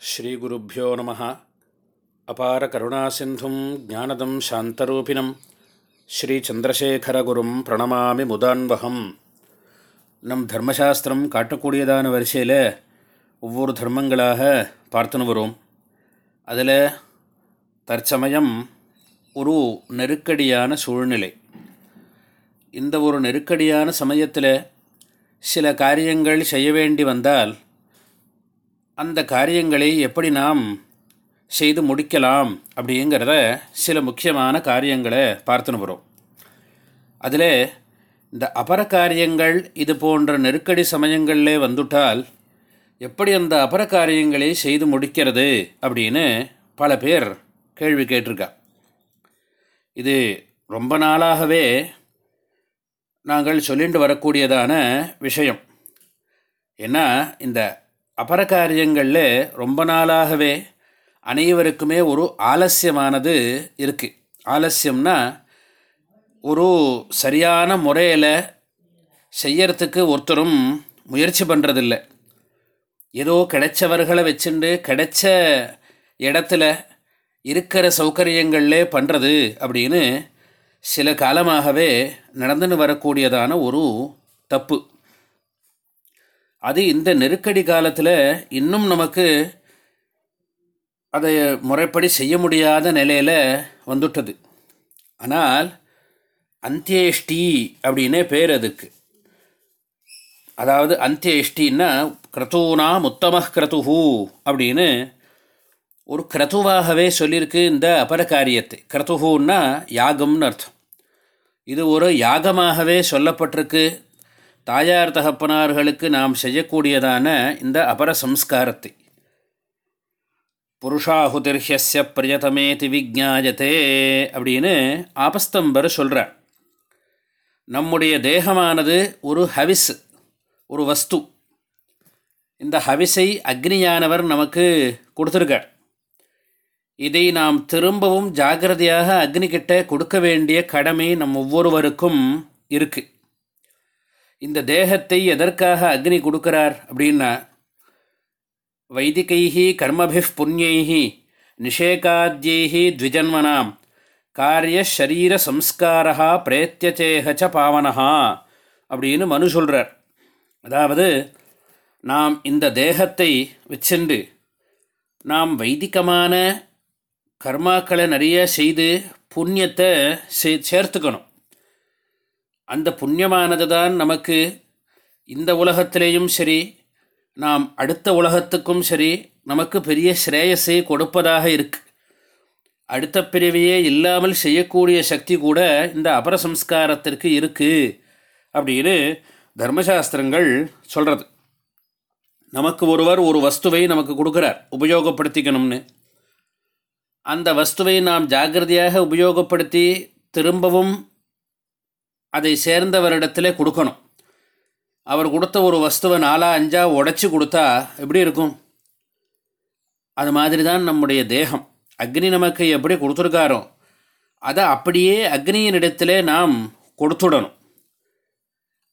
ஸ்ரீகுருப்போ நம. அபார கருணாசிந்தும் ஜானதம் சாந்தரூபிணம். ஸ்ரீச்சந்திரசேகரகுரும் பிரணமாமி முதான்வகம். நம் தர்மசாஸ்திரம் காட்டக்கூடியதான வரிசையில் ஒவ்வொரு தர்மங்களாக பார்த்துன்னு வரும். அதில் தற்சமயம் ஒரு நெருக்கடியான சூழ்நிலை. இந்த ஒரு நெருக்கடியான சமயத்தில் சில காரியங்கள் செய்ய வேண்டி வந்தால் அந்த காரியங்களை எப்படி நாம் செய்து முடிக்கலாம் அப்படிங்கிறத சில முக்கியமான காரியங்களை பார்த்துன்னு வரும். அதில் இந்த அபர காரியங்கள் இது போன்ற நெருக்கடி சமயங்களில் வந்துட்டால் எப்படி அந்த அபர காரியங்களை செய்து முடிக்கிறது அப்படின்னு பல பேர் கேள்வி கேட்டிருக்கா. இது ரொம்ப நாளாகவே நாங்கள் சொல்லிட்டு வரக்கூடியதான விஷயம். ஏன்னா இந்த அபரகாரியங்களில் ரொம்ப நாளாகவே அனைவருக்குமே ஒரு ஆலசியமானது இருக்குது ஆலசியம்னா ஒரு சரியான முறையில் செய்யறதுக்கு ஒருத்தரும் முயற்சி பண்ணுறதில்ல ஏதோ கிடைச்சவர்களை வச்சுண்டு கிடைச்ச இடத்துல இருக்கிற சௌகரியங்களில் பண்ணுறது அப்படின்னு சில காலமாகவே நடந்துன்னு வரக்கூடியதான ஒரு தப்பு. அது இந்த நெருக்கடி காலத்தில் இன்னும் நமக்கு அதை முறைப்படி செய்ய முடியாத நிலையில் வந்துட்டது. ஆனால் அந்தியேஷ்டி அப்படின்னே பேர் அதுக்கு. அதாவது அந்தியேஷ்டின்னா கிரதூனா உத்தம கிரதுஹு அப்படின்னு ஒரு கிரதுவாகவே சொல்லியிருக்கு இந்த அபர காரியத்தை. கிரதுஹுன்னா யாகம்னு அர்த்தம். இது ஒரு யாகமாகவே சொல்லப்பட்டிருக்கு. தாயார் தகப்பனார்களுக்கு நாம் செய்யக்கூடியதான இந்த அபர சம்ஸ்காரத்தை. புருஷாஹுதிர்ஹிய பிரியதமேதி விஜாயத்தே அப்படின்னு ஆபஸ்தம்பர் சொல்கிறார் நம்முடைய தேகமானது ஒரு ஹவிஸ் ஒரு வஸ்து. இந்த ஹவிஸை அக்னியானவர் நமக்கு கொடுத்துருக்கார். இதை நாம் திரும்பவும் ஜாகிரதையாக அக்னிக்கிட்ட கொடுக்க வேண்டிய கடமை நம் ஒவ்வொருவருக்கும் இருக்குது இந்த தேகத்தை எதற்காக அக்னி கொடுக்கிறார் அப்படின்னா வைதிகைஹி கர்மபி புண்ணியைஹி நிஷேகாத்யைஹி த்விஜன்மனாம் காரிய ஷரீர சம்ஸ்காரா பிரேத்தியச்சேகச்ச பாவனஹா அப்படின்னு மனு சொல்கிறார் அதாவது நாம் இந்த தேகத்தை வச்சென்று நாம் வைதிகமான கர்மாக்களை நிறைய செய்து புண்ணியத்தை சே சேர்த்துக்கணும். அந்த புண்ணியமானது தான் நமக்கு இந்த உலகத்திலேயும் சரி நாம் அடுத்த உலகத்துக்கும் சரி நமக்கு பெரிய ஸ்ரேயஸை கொடுப்பதாக இருக்கு. அடுத்த பிரிவையே இல்லாமல் செய்யக்கூடிய சக்தி கூட இந்த அபரசம்ஸ்காரத்திற்கு இருக்குது அப்படின்னு தர்மசாஸ்திரங்கள் சொல்கிறது நமக்கு ஒருவர் ஒரு வஸ்துவை நமக்கு கொடுக்குறார் உபயோகப்படுத்திக்கணும்னு. அந்த வஸ்துவை நாம் ஜாகிரதையாக உபயோகப்படுத்தி திரும்பவும் அதை சேர்ந்தவரிடத்துல கொடுக்கணும். அவர் கொடுத்த ஒரு வஸ்துவை நாலா அஞ்சா உடச்சி கொடுத்தா எப்படி இருக்கும்? அது மாதிரி தான் நம்முடைய தேகம். அக்னி நமக்கு எப்படி கொடுத்துருக்காரோ அதை அப்படியே அக்னியினிடத்தில் நாம் கொடுத்துடணும்.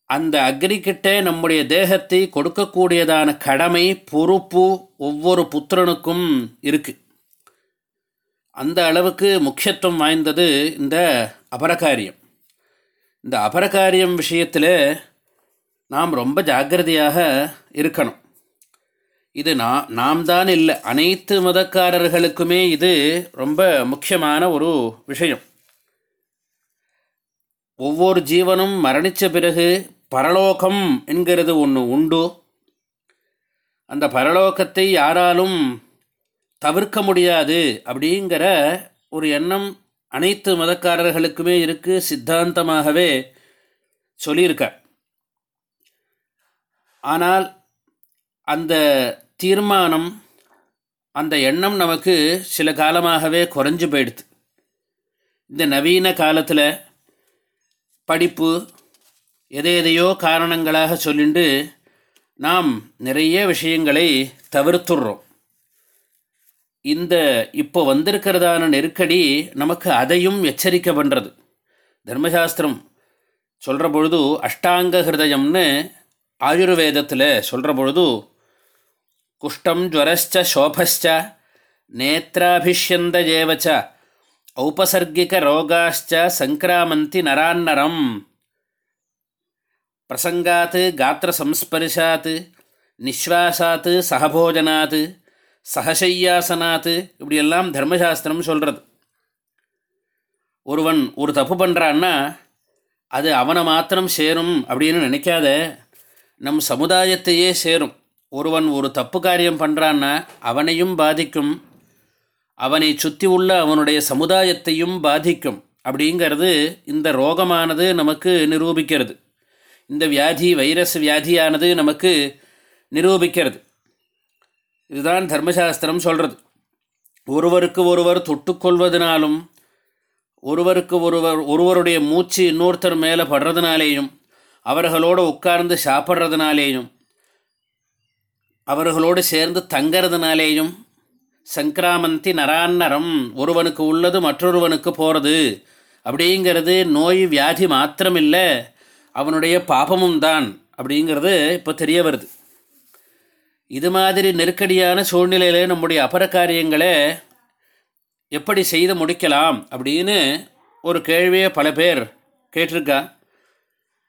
அந்த அக்னிக்கிட்ட நம்முடைய தேகத்தை கொடுக்கக்கூடியதான கடமை பொறுப்பு ஒவ்வொரு புத்திரனுக்கும் இருக்குது அந்த அளவுக்கு முக்கியத்துவம் வாய்ந்தது இந்த அபரகாரியம். இந்த அபரகாரியம் விஷயத்தில் நாம் ரொம்ப ஜாக்கிரதையாக இருக்கணும். இது நான் நாம் தான் இல்லை அனைத்து மதக்காரர்களுக்குமே இது ரொம்ப முக்கியமான ஒரு விஷயம். ஒவ்வொரு ஜீவனும் மரணித்த பிறகு பரலோகம் என்கிறது ஒன்று உண்டு. அந்த பரலோகத்தை யாராலும் தவிர்க்க முடியாது அப்படிங்கிற ஒரு எண்ணம் அனைத்து மதக்காரர்களுக்குமே இருக்குது சித்தாந்தமாகவே சொல்லியிருக்கார். ஆனால் அந்த தீர்மானம் அந்த எண்ணம் நமக்கு சில காலமாகவே குறைஞ்சு போயிடுது. இந்த நவீன காலத்தில் படிப்பு எதை எதையோ காரணங்களாக சொல்லிண்டு நாம் நிறைய விஷயங்களை தவிர்த்துடுறோம். இந்த இப்போ வந்திருக்கிறதான நெருக்கடி நமக்கு அதையும் எச்சரிக்கை பண்ணுறது தர்மசாஸ்திரம் சொல்கிற பொழுது அஷ்டாங்க ஹிருதயம்னு ஆயுர்வேதத்தில் சொல்கிற பொழுது குஷ்டம் ஜுவரஸ்ச சோபஸ்ச நேத்ராபிஷ்யந்தஜேவச்ச ஔபசர்கிக ரோகாஷ்ச சங்கிராமந்தி நரான்னரம். பிரசங்காத் காத்திர சம்ஸ்பர்ஷாத் நிஸ்வாசாத் சகபோஜனாத் சகசையாசனாத்து இப்படியெல்லாம் தர்மசாஸ்திரம் சொல்கிறது ஒருவன் ஒரு தப்பு பண்ணுறான்னா அது அவனை மாத்திரம் சேரும் அப்படின்னு நினைக்காத நம் சமுதாயத்தையே சேரும். ஒருவன் ஒரு தப்பு காரியம் பண்ணுறான்னா அவனையும் பாதிக்கும். அவனை சுற்றி உள்ள அவனுடைய சமுதாயத்தையும் பாதிக்கும். அப்படிங்கிறது இந்த ரோகமானது நமக்கு நிரூபிக்கிறது. இந்த வியாதி வைரஸ் வியாதியானது நமக்கு நிரூபிக்கிறது. இதுதான் தர்மசாஸ்திரம் சொல்கிறது ஒருவருக்கு ஒருவர் தொட்டுக்கொள்வதனாலும் ஒருவருக்கு ஒருவர் ஒருவருடைய மூச்சு இன்னொருத்தர் மேலே படுறதுனாலேயும் அவர்களோடு உட்கார்ந்து சாப்பிட்றதுனாலேயும் அவர்களோடு சேர்ந்து தங்கிறதுனாலேயும் சங்கிராமந்தி நரான்னரம் ஒருவனுக்கு உள்ளது மற்றொருவனுக்கு போகிறது அப்படிங்கிறது நோய் வியாதி மாத்திரமில்லை அவனுடைய பாபமும் தான் அப்படிங்கிறது இப்போ தெரிய வருது. இது மாதிரி நெருக்கடியான சூழ்நிலையில் நம்முடைய அபர காரியங்களை எப்படி செய்து முடிக்கலாம் அப்படின்னு ஒரு கேள்வியை பல பேர் கேட்டிருக்கா.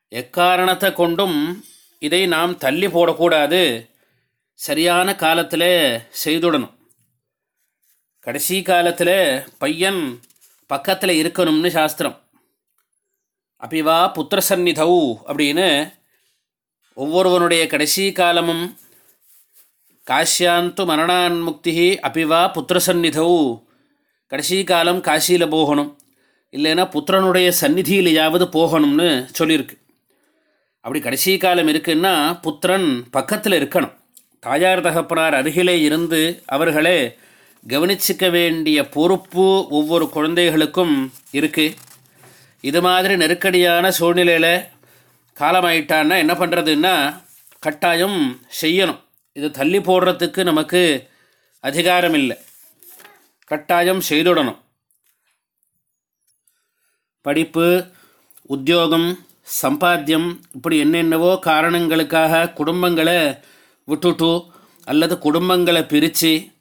எக்காரணத்தை கொண்டும் இதை நாம் தள்ளி போடக்கூடாது. சரியான காலத்தில் செய்துடணும். கடைசி காலத்தில் பையன் பக்கத்தில் இருக்கணும்னு சாஸ்திரம். அப்பிவா புத்திர சந்நிதவு அப்படின்னு ஒவ்வொருவனுடைய கடைசி காலமும் காஷ்யாந்து மரணான் முக்தி அப்பிவா புத்திர சந்நிதவு கடைசி காலம் காசியில் போகணும் இல்லைன்னா புத்திரனுடைய சந்நிதியிலையாவது போகணும்னு சொல்லியிருக்கு. அப்படி கடைசி காலம் இருக்குன்னா புத்திரன் பக்கத்தில் இருக்கணும். தாயார் தகப்பனார் அருகிலே இருந்து அவர்களை கவனிச்சிக்க வேண்டிய பொறுப்பு ஒவ்வொரு குழந்தைகளுக்கும் இருக்குது இது மாதிரி நெருக்கடியான சூழ்நிலையில் காலமாயிட்டான்னா என்ன பண்ணுறதுன்னா கட்டாயம் செய்யணும். இது தள்ளி போடுறதுக்கு நமக்கு அதிகாரம் இல்லை கட்டாயம் செய்துடணும். படிப்பு உத்தியோகம் சம்பாத்தியம் இப்படி என்னென்னவோ காரணங்களுக்காக குடும்பங்களை விட்டுட்டு அல்லது குடும்பங்களை பிரித்து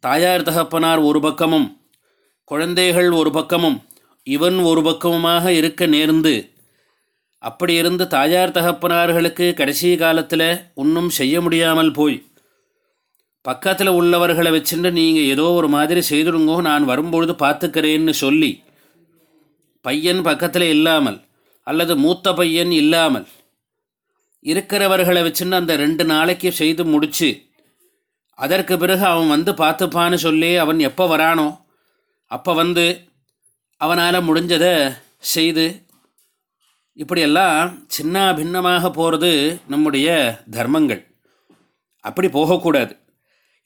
தாயார் தகப்பனார் ஒரு பக்கமும் குழந்தைகள் ஒரு பக்கமும் இவன் ஒரு பக்கமுமாக இருக்க நேர்ந்து அப்படி இருந்து தாயார் தகப்பனார்களுக்கு கடைசி காலத்தில் ஒன்றும் செய்ய முடியாமல் போய் பக்கத்தில் உள்ளவர்களை வச்சுட்டு நீங்கள் ஏதோ ஒரு மாதிரி செய்துடுங்கோ நான் வரும்பொழுது பார்த்துக்கிறேன்னு சொல்லி பையன் பக்கத்தில் இல்லாமல் அல்லது மூத்த பையன் இல்லாமல் இருக்கிறவர்களை வச்சுன்னு அந்த ரெண்டு நாளைக்கு செய்து முடித்து அதற்கு பிறகு அவன் வந்து பார்த்துப்பான்னு சொல்லி அவன் எப்போ வரானோ அப்போ வந்து அவனால் முடிஞ்சதை செய்து இப்படியெல்லாம் சின்ன பின்னமாக போகிறது நம்முடைய தர்மங்கள். அப்படி போகக்கூடாது.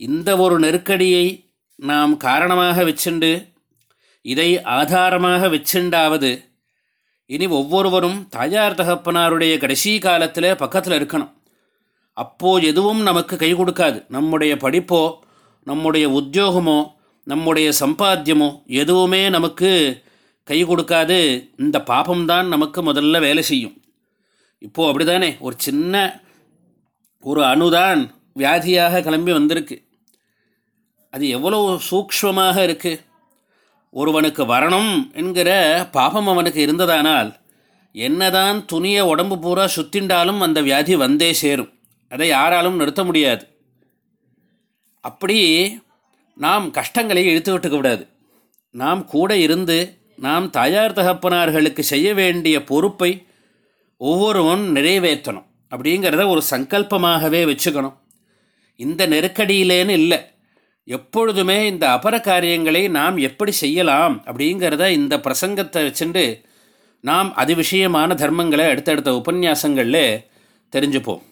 இந்த ஒரு நெருக்கடியை நாம் காரணமாக வச்சுண்டு இதை ஆதாரமாக வச்சுண்டாவது இனி ஒவ்வொருவரும் தாயார் தகப்பனாருடைய கடைசி காலத்தில் பக்கத்தில் இருக்கணும். அப்போது எதுவும் நமக்கு கை கொடுக்காது. நம்முடைய படிப்போ நம்முடைய உத்தியோகமோ நம்முடைய சம்பாத்தியமோ எதுவுமே நமக்கு கை கொடுக்காது. இந்த பாபம்தான் நமக்கு முதல்ல வேலை செய்யும். இப்போது அப்படி தானே ஒரு சின்ன ஒரு அணுதான் வியாதியாக கிளம்பி வந்திருக்கு. அது எவ்வளோ சூக்ஷ்மமாக இருக்குது ஒருவனுக்கு வரணும் என்கிற பாபம் அவனுக்கு இருந்ததானால் என்னதான் துணியை உடம்பு பூரா சுத்திண்டாலும் அந்த வியாதி வந்தே சேரும். அதை யாராலும் நிறுத்த முடியாது. அப்படி நாம் கஷ்டங்களை இழுத்து விட்டுக்க விடாது நாம் கூட இருந்து நாம் தாயார் தகப்பனார்களுக்கு செய்ய வேண்டிய பொறுப்பை ஒவ்வொருவன் நிறைவேற்றணும். அப்படிங்கிறத ஒரு சங்கல்பமாகவே வச்சுக்கணும். இந்த நெருக்கடியிலேன்னு இல்லை. எப்பொழுதுமே இந்த அபர காரியங்களை நாம் எப்படி செய்யலாம் அப்படிங்கிறத இந்த பிரசங்கத்தை வச்சுட்டு நாம் அது விஷயமான தர்மங்களை அடுத்தடுத்த உபன்யாசங்களில் தெரிஞ்சுப்போம்.